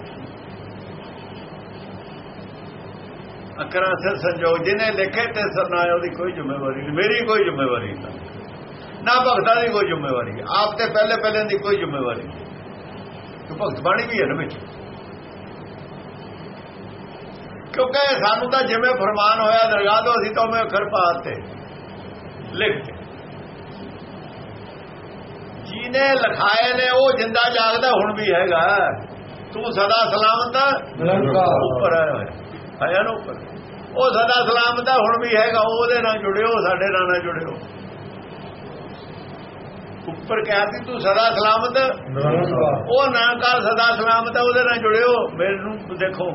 Speaker 2: ਅੱਖਰਾਂ ਸਿਰ ਸੰਜੋਗ ਜਿਹਨੇ ਲਿਖੇ ਤੇ ਸਰਨਾਇਆ ਉਹਦੀ ਕੋਈ ਜ਼ਿੰਮੇਵਾਰੀ ਨਹੀਂ ਮੇਰੀ ਕੋਈ ਜ਼ਿੰਮੇਵਾਰੀ ਨਹੀਂ। ਨਾ ਭਗਤਾਂ ਦੀ ਕੋਈ ਜ਼ਿੰਮੇਵਾਰੀ ਹੈ ਆਪ ਤੇ ਪਹਿਲੇ ਪਹਿਲੇ ਦੀ ਕੋਈ ਜ਼ਿੰਮੇਵਾਰੀ ਨਹੀਂ। ਭਗਤ ਬਾਣੀ ਵੀ ਹੈ ਨਾ ਵਿੱਚ। ਕਿਉਂਕਿ ਸਾਨੂੰ ਤਾਂ ਜਿਵੇਂ ਫਰਮਾਨ ਹੋਇਆ ਦਰਗਾਹ ਤੋਂ ਅਸੀਂ ਤਾਂ ਮੈਂ ਅੱਖਰ ਪਾਤੇ ਲਿਖ ਕੇ ਜਿਹਨੇ ਲਿਖਾਏ ਨੇ ਉਹ ਜਿੰਦਾ ਜਾਗਦਾ ਹੁਣ ਵੀ ਹੈਗਾ। ਤੂੰ ਸਦਾ ਸਲਾਮਤ ਉੱਪਰ ਆਇਆ ਹੋਇਆ। ਆਇਆ ਨਾ ਉੱਪਰ। ਉਹ ਸਦਾ ਸਲਾਮਤ ਹੈ ਹੁਣ ਵੀ ਹੈਗਾ ਉਹਦੇ ਨਾਲ ਜੁੜਿਓ ਸਾਡੇ ਨਾਲ ਨਾ ਜੁੜਿਓ। ਉੱਪਰ ਕਿਹਾ ਸੀ ਤੂੰ ਸਦਾ ਸਲਾਮਤ।
Speaker 1: ਨਿਰੰਕਾਰ
Speaker 2: ਉਹ ਨਾਮਕਾਰ ਸਦਾ ਸਲਾਮਤ ਹੈ ਉਹਦੇ ਨਾਲ ਜੁੜਿਓ। ਮੈਨੂੰ ਦੇਖੋ,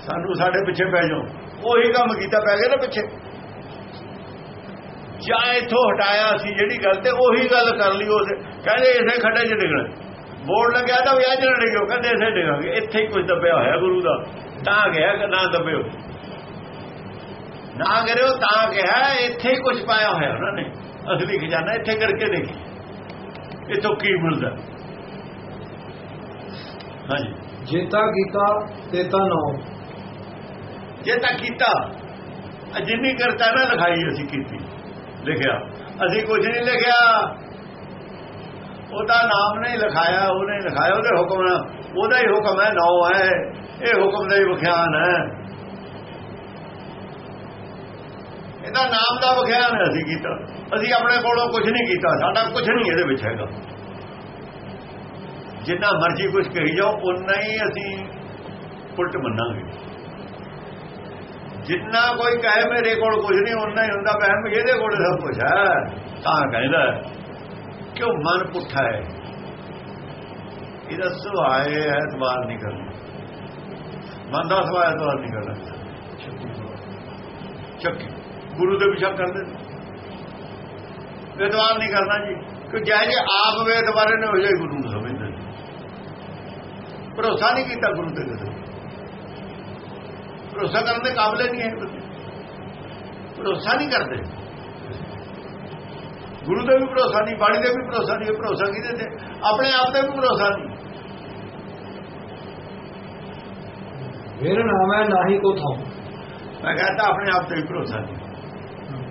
Speaker 2: ਸਾਨੂੰ ਸਾਡੇ ਪਿੱਛੇ ਪੈ ਜਾਓ। ਉਹੀ ਕੰਮ ਕੀਤਾ, ਪੈ ਗਿਆ ਨਾ ਪਿੱਛੇ। ਜਾਂ ਇਥੋਂ ਹਟਾਇਆ ਸੀ ਜਿਹੜੀ ਗੱਲ ਤੇ, ਉਹੀ ਗੱਲ ਕਰ ਲਈ ਉਸ ਕਹਿੰਦੇ ਇਸੇ ਖੱਡੇ 'ਚ ਡਿੱਗਣਾ। ਬੋਰਡ ਲੱਗਿਆ ਤਾਂ ਵਿਆਹ ਚ ਨਾ ਡਿੱਗੋ ਕਹਿੰਦੇ ਇਸੇ ਡਿੱਗਾਂਗੇ। ਇੱਥੇ ਹੀ ਕੁਝ ਦੱਬਿਆ ਹੋਇਆ ਗੁਰੂ ਦਾ। ਤਾਂ ਗਿਆ ਕਿ ਨਾ ਦੱਬਿਓ। ਨਾ ਕਰਿਓ ਤਾਂ ਕਿਹਾ ਇੱਥੇ ਹੀ ਕੁਝ ਪਾਇਆ ਹੋਇਆ ਉਹਨਾਂ ਨੇ। ਅਸਲੀ ਖਜ਼ਾਨਾ ਇੱਥੇ ਕਰਕੇ ਦੇਖੀ ਇਥੋਂ ਕੀ ਮਿਲਦਾ? ਹਾਂਜੀ।
Speaker 1: ਜੇਤਾ ਕੀਤਾ ਤੇਤਾ ਨਾਮ
Speaker 2: ਜੇ ਤਾਂ ਕੀਤਾ ਜਿੰਨੀ ਕਰਤਾ ਨਾ ਲਿਖਾਈ ਅਸੀਂ ਕੀਤੀ ਲਿਖਿਆ। ਅਸੀਂ ਕੁਝ ਨਹੀਂ ਲਿਖਿਆ। ਉਹਦਾ ਨਾਮ ਨਹੀਂ ਲਿਖਾਇਆ ਉਹਨੇ ਲਿਖਾਇਆ ਉਹਦੇ ਹੁਕਮ ਨਾਲ। ਉਹਦਾ ਹੀ ਹੁਕਮ ਹੈ ਨੌ ਹੈ। ਇਹ ਹੁਕਮ ਦਾ ਹੀ ਵਿਖਿਆਨ ਹੈ। ਇਹਦਾ ਨਾਮ ਦਾ ਵਿਖਿਆਨ ਅਸੀਂ ਕੀਤਾ। ਅਸੀਂ ਆਪਣੇ ਕੋਲੋਂ ਕੁਝ ਨਹੀਂ ਕੀਤਾ। ਸਾਡਾ ਕੁਝ ਨਹੀਂ ਇਹਦੇ ਵਿੱਚ ਹੈਗਾ। ਜਿੰਨਾ ਮਰਜ਼ੀ ਕੁਝ ਕਹੀ ਜਾਓ ਉਨਾ ਹੀ ਅਸੀਂ ਉਲਟ ਮੰਨਾਂਗੇ। ਜਿੰਨਾ ਕੋਈ ਕਹੇ ਮੇਰੇ ਕੋਲ ਕੁਝ ਨਹੀਂ ਉਨਾ ਹੀ ਹੁੰਦਾ। ਬਹਿਮ ਇਹਦੇ ਕੋਲ ਸਭ ਕੁਝ ਹੈ। ਤਾਂ ਕਹਿੰਦਾ ਕਿਉਂ ਮਨ ਪੁੱਠਾ ਹੈ। ਇਹਦਾ ਸੁਭਾਅ ਹੈ ਸਵਾਲ ਨਹੀਂ ਕਰਨਾ। ਮਨ ਦਾ ਸੁਭਾਅ ਸਵਾਲ ਨਹੀਂ ਕਰਨਾ। ਚੱਕੀ ਗੁਰੂ ਦੇ ਵਿਸ਼ਾ ਕਰਦੇ ਵਿਦਵਾਨ ਨਹੀਂ ਕਰਨਾ ਜੀ। ਕਿ ਜੈ ਜੇ ਆਪ ਵੇਦ ਬਾਰੇ ਨੇ ਹੋ ਜਾਏ ਗੁਰੂ ਨੂੰ ਸਮਝਦੇ। ਭਰੋਸਾ ਨਹੀਂ ਕੀਤਾ ਗੁਰੂ ਤੇ ਕਦੇ। ਭਰੋਸਾ ਕਰਨ ਦੇ ਕਾਬਲੇ ਨਹੀਂ ਹੈ ਭਰੋਸਾ ਨਹੀਂ ਕਰਦੇ। ਗੁਰੂ ਦੇ ਵੀ ਭਰੋਸਾ ਨਹੀਂ ਬਾਣੀ ਦੇ ਵੀ ਭਰੋਸਾ ਨਹੀਂ ਭਰੋਸਾ ਕਿਹਦੇ ਤੇ? ਆਪਣੇ ਆਪ ਤੇ ਵੀ ਭਰੋਸਾ ਨਹੀਂ।
Speaker 1: ਫਿਰ ਨਾਮ ਹੈ ਨਾਹੀ ਕੋ ਥਾਂ
Speaker 2: ਮੈਂ ਕਹਿੰਦਾ ਆਪਣੇ ਆਪ ਤੇ ਵੀ ਭਰੋਸਾ ਨਹੀਂ।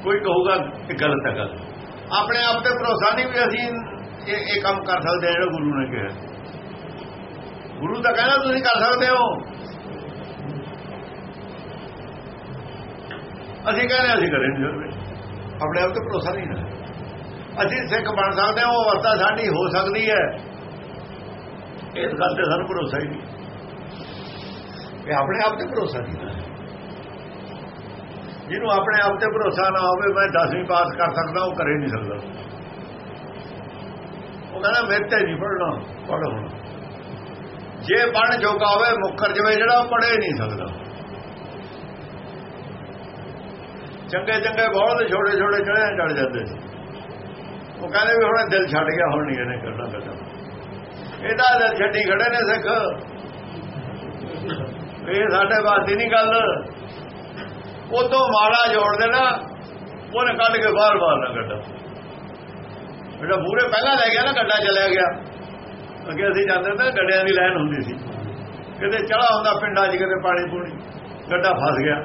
Speaker 2: ਕੋਈ ਕਹੂਗਾ ਕਿ ਗਲਤ ਹੈ ਗੱਲ। ਆਪਣੇ ਆਪ ਤੇ ਭਰੋਸਾ ਨਹੀਂ ਵੀ ਅਸੀਂ ਇਹ ਇਹ ਕੰਮ ਕਰ ਸਕਦੇ ਹਾਂ ਜਿਹੜਾ ਗੁਰੂ ਨੇ ਕਿਹਾ। ਗੁਰੂ ਤਾਂ ਕਹਿੰਦਾ ਤੁਸੀਂ ਕਰ ਸਕਦੇ ਹੋ। ਅਸੀਂ ਕਹਿੰਦੇ ਅਸੀਂ ਕਰੇ ਨਹੀਂ ਸਕਦੇ ਆਪਣੇ ਆਪ ਤੇ ਭਰੋਸਾ ਨਹੀਂ ਹੈ ਅਸੀਂ ਸਿੱਖ ਬਣ ਸਕਦੇ ਹਾਂ, ਉਹ ਅਵਸਥਾ ਸਾਡੀ ਹੋ ਸਕਦੀ ਹੈ। ਇਸ ਗੱਲ ਤੇ ਸਾਨੂੰ ਭਰੋਸਾ ਹੀ ਨਹੀਂ। ਇਹ ਆਪਣੇ ਆਪ ਤੇ ਭਰੋਸਾ ਨਹੀਂ ਹੈ ਜਿਹਨੂੰ ਆਪਣੇ ਆਪ ਤੇ ਭਰੋਸਾ ਨਾ ਹੋਵੇ, ਮੈਂ 10ਵੀਂ ਪਾਸ ਕਰ ਸਕਦਾ, ਉਹ ਕਰੇ ਨਹੀਂ ਸਕਦਾ। ਉਹ ਕਹਿੰਦਾ, ਮੇਰੇ ਤੇ ਨਹੀਂ ਪੜਨਾ ਪੜ ਹੁਣ। ਜੇ ਬਣ ਜੋਗਾ ਹੋਵੇ, ਮੁੱਕਰ ਜਵੇ, ਜਿਹੜਾ ਉਹ ਪੜੇ ਨਹੀਂ ਸਕਦਾ। ਚੰਗੇ ਚੰਗੇ, ਬਹੁਤ ਛੋਟੇ ਛੋਟੇ ਚੜੇ ਚੜ ਜਾਂਦੇ ਸੀ। ਉਹ ਕਹਿੰਦੇ ਵੀ ਹੁਣ ਦਿਲ ਛੱਡ ਗਿਆ, ਹੁਣ ਨਹੀਂ ਇਹਨੇ ਕਰਨਾ ਕਰਨਾ। ਇਹਦਾ ਦਿਲ ਛੱਡੀ ਖੜੇ ਨੇ ਸਿੱਖ। ਇਹ ਸਾਡੇ ਵਾਸਤੇ ਨਹੀਂ ਗੱਲ। ਉਹ ਤੋਂ ਮਾੜਾ ਜੋੜ ਦੇਣਾ, ਉਹਨੇ ਕੱਢ ਕੇ ਬਾਹਰ ਬਾਹਰ ਨਾ ਕੱਢਾ ਜਿਹੜਾ ਮੂਰੇ ਪਹਿਲਾਂ ਲੈ ਗਿਆ ਨਾ, ਗੱਡਾ ਚਲਿਆ ਗਿਆ। ਅੱਗੇ ਅਸੀਂ ਜਾਂਦੇ ਤਾਂ ਗੱਡਿਆਂ ਦੀ ਲਾਈਨ ਹੁੰਦੀ ਸੀ। ਕਿਤੇ ਚੜਾ ਹੁੰਦਾ ਪਿੰਡਾਂ 'ਚ, ਕਿਤੇ ਪਾਣੀ ਪੂਣੀ, ਗੱਡਾ ਫਸ ਗਿਆ।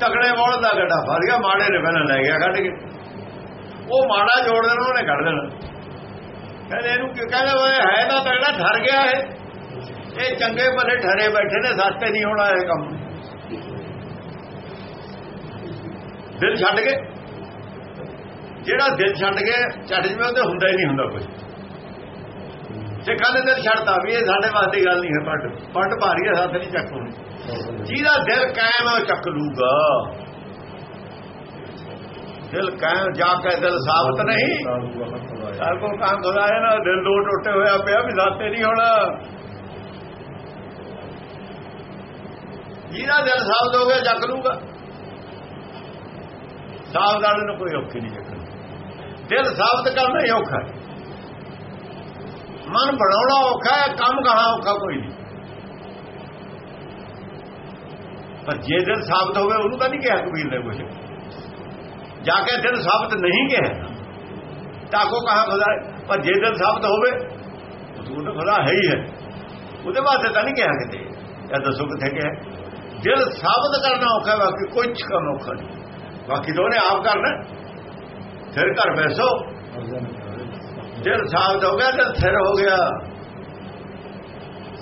Speaker 2: ਤਕੜੇ ਬੋਲ ਦਾ ਗੱਡਾ ਫਸ ਗਿਆ, ਮਾੜੇ ਨੇ ਪਹਿਲਾਂ ਲੈ ਗਿਆ ਕੱਢ ਕੇ। ਉਹ ਮਾੜਾ ਜੋੜ ਦੇਣਾ, ਉਹਨੇ ਕੱਢ ਦੇਣਾ। ਕਹਿੰਦੇ ਇਹਨੂੰ ਕੀ, ਕਹਿੰਦੇ ਓਏ, ਹੈ ਤਾਂ ਤਗੜਾ ਠਰ ਗਿਆ ਇਹ। ਇਹ ਚੰਗੇ ਭਲੇ ਠਰੇ ਬੈਠੇ ਨੇ, ਸਸਤੇ ਨਹੀਂ ਹੋਣਾ ਇਹ ਕੰਮ। ਦਿਲ ਛੱਡ ਕੇ। ਜਿਹੜਾ ਦਿਲ ਛੱਡ ਕੇ ਛੱਡ ਜਵੇ, ਉਹਦੇ ਹੁੰਦਾ ਹੀ ਨਹੀਂ ਹੁੰਦਾ ਕੁਝ ਤੇ ਕੱਲ ਦਿਲ ਛੱਡਦਾ ਵੀ, ਇਹ ਸਾਡੇ ਵਾਸਤੇ ਗੱਲ ਨਹੀਂ ਹੈ, ਪੱਟ ਪੱਟ ਭਾਰੀ ਹੈ ਸਾਥ ਨਹੀਂ ਚੱਕੂ ਜਿਹਦਾ ਦਿਲ ਕਾਇਮ ਹੈ, ਉਹ ਚੱਕ ਲੂਗਾ ਦਿਲ ਕਾਇਮ, ਜਾ ਕੇ ਦਿਲ ਸਾਬਤ ਨਹੀਂ। ਸਰ ਕੋ ਕੰਮ ਖੁਦਾਏ ਨਾ, ਦਿਲ ਦੋ ਟੁੱਟੇ ਹੋਇਆ ਪਿਆ, ਵੀ ਸਾਥੇ ਨਹੀਂ ਹੋਣਾ। ਜਿਹਦਾ ਦਿਲ ਸਾਬਤ ਹੋ ਗਿਆ, ਚੱਕ ਲੂਗਾ ਸਾਵਧਾਨ ਨੂੰ ਕੋਈ ਔਖੀ ਨਹੀਂ ਚੱਕਣੀ ਦਿਲ ਸਾਬਤ ਕਰਨਾ ਹੀ ਔਖਾ ਹੈ। ਮਨ ਬਣਾਉਣਾ ਔਖਾ ਹੈ, ਕੰਮ ਕਹਾ ਔਖਾ ਕੋਈ ਨਹੀਂ। ਪਰ ਜੇ ਦਿਲ ਸਾਬਤ ਹੋਵੇ, ਉਹਨੂੰ ਤਾਂ ਨਹੀਂ ਕਿਹਾ ਕਬੀਰ ਨੇ ਕੁਝ ਜਾ ਕੇ ਦਿਲ ਸਾਬਤ ਨਹੀਂ ਕਿਹਾ। ਤਾਕੋ ਕਹਾ ਖੁਦਾ ਪਰ ਜੇ ਦਿਲ ਸਾਬਤ ਹੋਵੇ ਉਹ ਤਾਂ ਖੁਦਾ ਹੈ ਹੀ ਹੈ। ਉਹਦੇ ਵਾਸਤੇ ਤਾਂ ਨਹੀਂ ਕਿਹਾ ਕਿਤੇ। ਇਹ ਦੱਸੋ ਕਿੱਥੇ ਕਿਹਾ ਦਿਲ ਸਾਬਤ ਕਰਨਾ ਔਖਾ ਬਾਕੀ ਕੁਝ ਕਰਨਾ ਔਖਾ ਨਹੀਂ। ਬਾਕੀ ਦੋਨੇ ਆਪ ਕਰਨਾ ਫਿਰ ਘਰ ਬੈਸੋ ਦਿਲ ਸਾਫ਼ ਹੋ ਗਿਆ ਤੇ ਥਿਰ ਹੋ ਗਿਆ।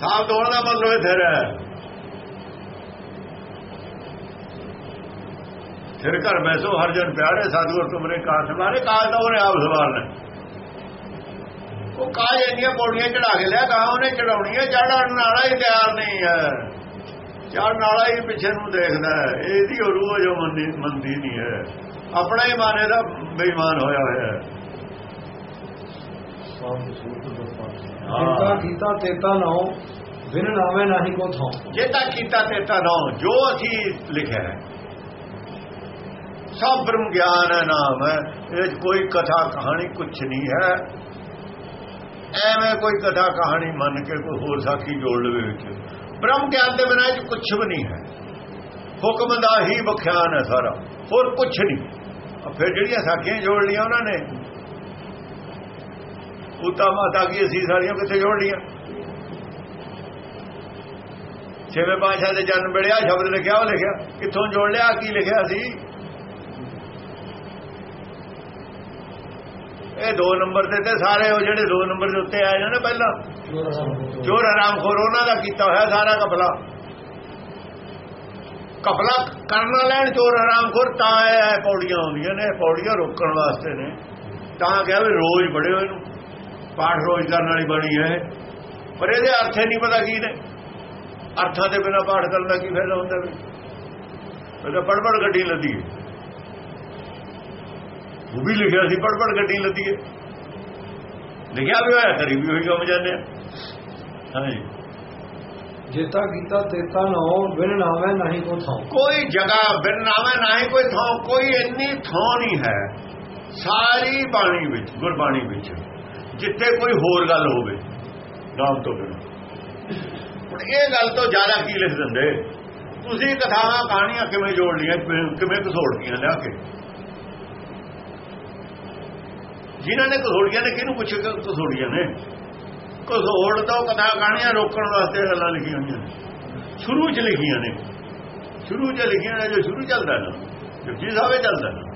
Speaker 2: ਸਾਫ਼ ਹੋਣ ਦਾ ਮਤਲਬ ਇਹ ਸਿਰ ਹੈ। ਫਿਰ ਘਰ ਬੈਸੋ ਹਰ ਜਨ ਪਿਆਰੇ, ਸਤਿਗੁਰ ਤੁਮਰੇ ਕਾਰ ਸਵਾਰੇ ਕਾਜ ਦਾ ਉਹਨੇ ਆਪ ਸਵਾਰਨਾ ਉਹ ਕਾਜ ਇੰਨੀਆਂ ਪੌੜੀਆਂ ਚੜਾ ਕੇ ਲਿਆ ਕਹਾ ਉਹਨੇ ਚੜਾਉਣੀਆਂ ਚੜਾਉਣ ਵਾਲਾ ਹੀ ਤਿਆਰ ਨਹੀਂ ਹੈ। ਚੜਨ ਵਾਲਾ ਹੀ ਪਿੱਛੇ ਨੂੰ ਦੇਖਦਾ ਹੈ। ਇਹਦੀ ਰੂਹ ਜੋ ਮੰਦੀ ਮੰਦੀ ਨਹੀਂ ਹੈ। ਆਪਣਾ ਹੀ ਮਾਨੇ ਦਾ ਬੇਈਮਾਨ ਹੋਇਆ ਹੋਇਆ ਹੈ।
Speaker 1: ਕੀਤਾ ਕੀਤਾ ਤੇਤਾ ਨਾਉ ਬਿਨ ਨਾਵੇਂ ਨਾਹੀ ਕੋ ਥਾਉ
Speaker 2: ਜੇ ਤਾਂ ਕੀਤਾ ਤੇ ਤਾਂ ਨੋ ਜੋ ਅਸੀਂ ਲਿਖਿਆ ਹੈ। ਸਭ ਬ੍ਰਹਮ ਗਿਆਨ ਹੈ ਨਾਮ। ਹੈ ਇਹ ਕੋਈ ਕਥਾ ਕਹਾਣੀ ਕੁਝ ਨਹੀਂ ਹੈ। ਐਵੇਂ ਕੋਈ ਕਥਾ ਕਹਾਣੀ ਮੰਨ ਕੇ ਕੋਈ ਹੋਰ ਸਾਖੀ ਜੋੜ ਲਵੇ ਵਿੱਚ। ਬ੍ਰਹਮ ਗਿਆਨ ਦੇ ਬਿਨਾਂ ਇਹ 'ਚ ਕੁਝ ਵੀ ਨਹੀਂ ਹੈ। ਹੁਕਮ ਦਾ ਹੀ ਬਖਿਆਨ ਹੈ ਸਾਰਾ। ਹੋਰ ਕੁਝ ਨਹੀਂ। ਫਿਰ ਜਿਹੜੀਆਂ ਸਾਖੀਆਂ ਜੋੜ ਲੀਆਂ ਉਹਨਾਂ ਨੇ ਉਤਾ ਮਾਤਾ ਕੀ ਅਸੀਂ ਸਾਰੀਆਂ ਕਿੱਥੇ ਜੋੜ ਲੀਆਂ ਛੇਵੇਂ ਪਾਸ਼ਾ ਦੇ ਜਨਮ ਵੇਲੇ ਆ ਸ਼ਬਦ ਲਿਖਿਆ, ਉਹ ਲਿਖਿਆ, ਕਿੱਥੋਂ ਜੋੜ ਲਿਆ ਕੀ ਲਿਖਿਆ ਸੀ? ਇਹ ਦੋ ਨੰਬਰ ਤੇ ਤੇ ਸਾਰੇ ਉਹ ਜਿਹੜੇ ਦੋ ਨੰਬਰ ਦੇ ਉੱਤੇ ਆਏ ਨੇ ਪਹਿਲਾਂ। ਚੋਰ ਆਰਾਮ ਖੋਰ, ਉਹਨਾਂ ਦਾ ਕੀਤਾ ਹੋਇਆ ਸਾਰਾ ਕਪਲਾ ਕਪਲਾ ਕਰਨਾ ਲੈਣ ਚੋਰ ਆਰਾਮ ਖੋਰ, ਤਾਂ ਇਹ ਹੈ ਪੌੜੀਆਂ ਆਉਂਦੀਆਂ ਨੇ, ਇਹ ਪੌੜੀਆਂ ਰੋਕਣ ਵਾਸਤੇ ਨੇ। ਤਾਂ ਕਿਹਾ ਵੀ ਰੋਜ਼ ਬੜੇ ਪੜਿਓ ਇਹਨੂੰ। ਪਾਠ ਰੋਜ਼ ਕਰਨ ਵਾਲੀ ਬਣੀ ਹੈ ਪਰ ਇਹਦੇ ਅਰਥ ਨਹੀਂ ਪਤਾ ਕੀ ਨੇ। ਅਰਥਾਂ ਦੇ ਬਿਨਾ ਪਾਠ ਕਰਨ ਦਾ ਕੀ ਫਾਇਦਾ ਹੁੰਦਾ ਵੀ? ਉਹ ਤਾਂ ਬੜਬੜ ਗੱਡੀ ਲੱਦੀ ਹੈ। ਉਹ ਵੀ ਲਿਖਿਆ ਸੀ ਪੜ ਪੜ ਗੱਡੀ ਲੱਦੀ ਹੈ। ਲਿਖਿਆ ਵੀ ਹੋਇਆ ਕਰੀ ਵੀ ਹੋਈ ਕੰਮ ਜਾਂਦੇ ਹਾਂਜੀ।
Speaker 1: ਜੇਤਾ ਕੀਤਾ ਤੇਤਾ ਨਾਉ ਬਿਨ ਨਾਵੇਂ ਨਾਹੀ ਕੋ ਥਾਉ
Speaker 2: ਕੋਈ ਜਗ੍ਹਾ ਬਿਨ ਨਾਵੇਂ ਨਾ ਹੀ ਕੋਈ ਥਾਂ ਕੋਈ ਇੰਨੀ ਥਾਂ ਨਹੀਂ ਹੈ। ਸਾਰੀ ਬਾਣੀ ਵਿੱਚ ਗੁਰਬਾਣੀ ਵਿੱਚ ਜਿੱਥੇ ਕੋਈ ਹੋਰ ਗੱਲ ਹੋਵੇ ਨਾਮ ਤੋਂ ਬਿਨਾਂ। ਹੁਣ ਇਹ ਗੱਲ ਤੋਂ ਜ਼ਿਆਦਾ ਕੀ ਲਿਖ ਦਿੰਦੇ? ਤੁਸੀਂ ਕਥਾਵਾਂ ਕਹਾਣੀਆਂ ਕਿਵੇਂ ਜੋੜ ਲੀਆਂ ਕਿਵੇਂ- ਘਸੋੜਦੀਆਂ ਲਿਆ ਕੇ? ਜਿਨ੍ਹਾਂ ਨੇ ਕਸੋੜੀਆਂ ਨੇ ਕਿਹਨੂੰ ਪੁੱਛ ਕੇ ਘਸੋੜੀਆਂ ਨੇ? ਕਸੋੜ ਤੋਂ ਕਥਾ ਕਹਾਣੀਆਂ ਰੋਕਣ ਵਾਸਤੇ ਗੱਲਾਂ ਲਿਖੀਆਂ ਹੋਈਆਂ ਨੇ। ਸ਼ੁਰੂ ਚ ਲਿਖੀਆਂ ਨੇ। ਸ਼ੁਰੂ ਚ ਲਿਖੀਆਂ ਨੇ, ਜੋ ਸ਼ੁਰੂ ਚੱਲਦਾ ਨਾ ਜਪਜੀ ਸਾਹਿਬੇ ਚੱਲਦਾ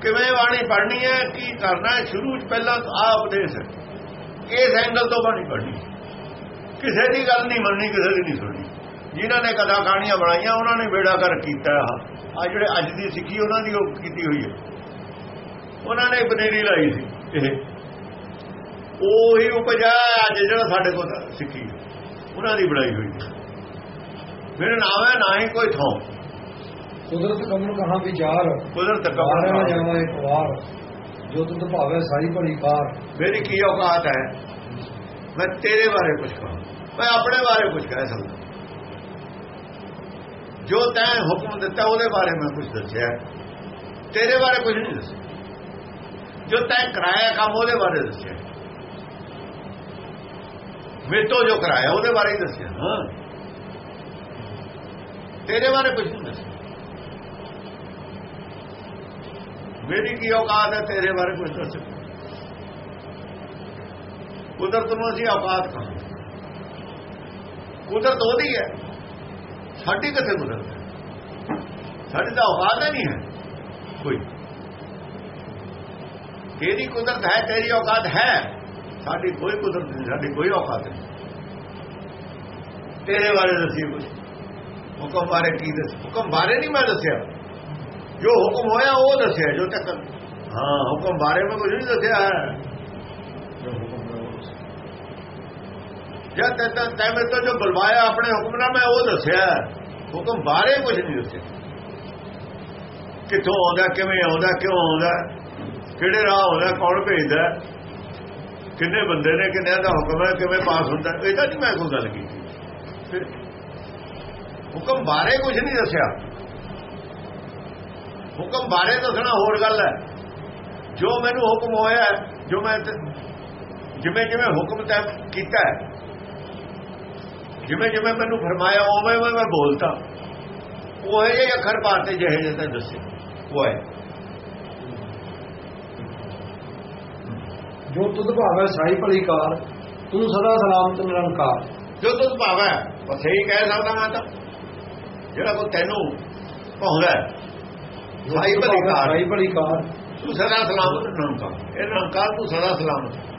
Speaker 2: ਕਿਵੇਂ ਬਾਣੀ ਪੜ੍ਹਨੀ ਹੈ, ਕੀ ਕਰਨਾ ਹੈ, ਸ਼ੁਰੂ ਚ ਪਹਿਲਾਂ ਆ ਉਪਦੇਸ਼ ਇਸ ਐਂਗਲ ਤੋਂ ਬਾਣੀ ਪੜ੍ਹਨੀ। ਕਿਸੇ ਦੀ ਗੱਲ ਨਹੀਂ ਮੰਨਣੀ, ਕਿਸੇ ਦੀ ਨਹੀਂ ਸੁਣਨੀ। ਜਿਨ੍ਹਾਂ ਨੇ ਕਥਾ ਕਹਾਣੀਆਂ ਬਣਾਈਆਂ, ਉਹਨਾਂ ਨੇ ਬੇੜਾ ਕਰ ਕੀਤਾ। ਆ ਜਿਹੜੇ ਅੱਜ ਦੀ ਸਿੱਖੀ, ਉਹਨਾਂ ਦੀ ਉਹ ਕੀਤੀ ਹੋਈ ਹੈ। ਉਹਨਾਂ ਨੇ ਬਨੇਰੀ ਲਾਈ ਸੀ ਇਹ। ਉਹੀ ਉਪਜਾ ਅੱਜ ਜਿਹੜਾ ਸਾਡੇ ਕੋਲ ਸਿੱਖੀ ਉਹਨਾਂ ਦੀ ਬਣਾਈ ਹੋਈ ਮੇਰੇ ਨਾਮ ਹੈ ਨਾ ਹੀ ਕੋਈ ਥਾਂ।
Speaker 1: ਕੁਦਰਤ ਕਮਨ ਕਹਾ ਵਿਚਾਰ
Speaker 2: ਕੁਦਰਤ ਕਬਰ
Speaker 1: ਜਾਵਾ ਇੱਕ ਵਾਰ। ਜੋ ਤੁਧ ਭਾਵੇ ਸਾਈ ਭਲੀ ਕਾਰ
Speaker 2: ਮੇਰੀ ਕੀ ਔਕਾਤ ਹੈ? ਮੈਂ ਤੇਰੇ ਬਾਰੇ ਕੁਝ ਕਹਾਂ। ਮੈਂ ਆਪਣੇ ਬਾਰੇ ਕੁਝ ਕਹਿ ਸਕਦਾ। ਜੋ ਤੈਂ ਹੁਕਮ ਦਿੱਤਾ ਉਹਦੇ ਬਾਰੇ ਮੈਂ ਕੁਝ ਦੱਸਿਆ। ਤੇਰੇ ਬਾਰੇ ਕੁਝ ਨਹੀਂ ਦੱਸਿਆ। ਜੋ ਤੈਂ ਕਰਾਇਆ ਕੰਮ ਉਹਦੇ ਬਾਰੇ ਦੱਸਿਆ। ਮੈਂ ਤੋਂ ਜੋ ਕਰਾਇਆ ਉਹਦੇ ਬਾਰੇ ਹੀ ਦੱਸਿਆ ਹਾਂ ਤੇਰੇ ਬਾਰੇ ਕੁਝ ਨਹੀਂ ਦੱਸਿਆ। ਮੇਰੀ ਕੀ ਔਕਾਤ ਹੈ ਤੇਰੇ ਬਾਰੇ ਕੁਝ ਦੱਸ ਕੁਦਰਤ ਨੂੰ ਅਸੀਂ ਔਕਾਤ ਕਹਾਂਗੇ। ਕੁਦਰਤ ਉਹਦੀ ਹੈ। ਸਾਡੀ ਕਿੱਥੇ ਕੁਦਰਤ ਹੈ? ਸਾਡੀ ਤਾਂ ਔਕਾਤ ਹੀ ਨਹੀਂ ਹੈ। ਕੋਈ। ਤੇਰੀ ਕੁਦਰਤ ਹੈ, ਤੇਰੀ ਔਕਾਤ ਹੈ? ਸਾਡੀ ਕੋਈ ਕੁਦਰਤ ਨਹੀਂ, ਸਾਡੀ ਕੋਈ ਔਕਾਤ ਨਹੀਂ। ਤੇਰੇ ਬਾਰੇ ਦੱਸੀ ਕੁਝ ਹੁਕਮ ਬਾਰੇ ਕੀ ਦੱਸ? ਹੁਕਮ ਬਾਰੇ ਨਹੀਂ ਮੈਂ ਦੱਸਿਆ। ਜੋ ਹੁਕਮ ਹੋਇਆ, ਉਹ ਦੱਸਿਆ, ਜੋ ਤੱਕ। ਹਾਂ, ਹੁਕਮ ਬਾਰੇ ਮੈਂ ਕੁਝ ਨਹੀਂ ਦੱਸਿਆ। ਹੈ ਜਦ ਤੱਕ ਤੈਨੂੰ ਤਾਂ ਜੋ ਬੁਲਵਾਇਆ ਆਪਣੇ ਹੁਕਮ ਨਾਲ, ਮੈਂ ਉਹ ਦੱਸਿਆ। ਹੁਕਮ ਬਾਰੇ ਕੁਝ ਨਹੀਂ ਦੱਸਿਆ। ਕਿੱਥੋਂ ਆਉਂਦਾ, ਕਿਵੇਂ ਆਉਂਦਾ, ਕਿਉਂ ਆਉਂਦਾ? ਕਿਹੜੇ ਰਾਹ ਆਉਂਦਾ ਕੌਣ ਭੇਜਦਾ ਕਿੰਨੇ ਬੰਦੇ ਨੇ ਕਿੰਨਿਆਂ ਦਾ ਹੁਕਮ ਹੈ, ਕਿਵੇਂ ਪਾਸ ਹੁੰਦਾ ਇਹ ਤਾਂ ਨਹੀਂ ਮੈਂ ਕੋਈ ਗੱਲ ਕੀਤੀ। ਫਿਰ ਹੁਕਮ ਬਾਰੇ ਕੁਝ ਨਹੀਂ ਦੱਸਿਆ। ਹੁਕਮ ਬਾਰੇ ਦੱਸਣਾ ਹੋਰ ਗੱਲ ਹੈ। ਜੋ ਮੈਨੂੰ ਹੁਕਮ ਹੋਇਆ ਜੋ ਮੈਂ ਜਿਵੇਂ ਜਿਵੇਂ ਹੁਕਮ ਤੈ ਕੀਤਾ ਜਿਵੇਂ ਜਿਵੇਂ ਮੈਨੂੰ ਫਰਮਾਇਆ, ਉਵੇਂ ਉਵੇਂ ਮੈਂ ਬੋਲਤਾ। ਉਹ ਇਹ ਅੱਖਰ ਪਾਤੇ ਜਿਹੇ ਜਿਹੇ ਦੱਸੇ। ਉਹ ਹੈ
Speaker 1: ਜੋ ਤੁਧ ਭਾਵੇ ਸਾਈ ਭਲੀ ਕਾਰ ਤੂੰ ਸਦਾ ਸਲਾਮਤ ਨਿਰੰਕਾਰ।
Speaker 2: ਜੋ ਤੁਸ ਭਾਵੈ ਬਸ ਇਹੀ ਕਹਿ ਸਕਦਾ ਮੈਂ ਤਾਂ। ਜਿਹੜਾ ਕੋ ਤੈਨੂੰ ਪਾਉਂਦਾ ਸਾਈ ਭਲੀ ਕਾਰ।
Speaker 1: ਸਾਈ ਭਲੀ ਕਾਰ।
Speaker 2: ਤੂੰ ਸਦਾ ਸਲਾਮਤ ਨਿਰੰਕਾਰ। ਇਹ ਨਿਰੰਕਾਰ ਤੂੰ ਸਦਾ ਸਲਾਮਤ।